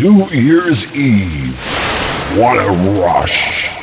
New Year's Eve. What a rush.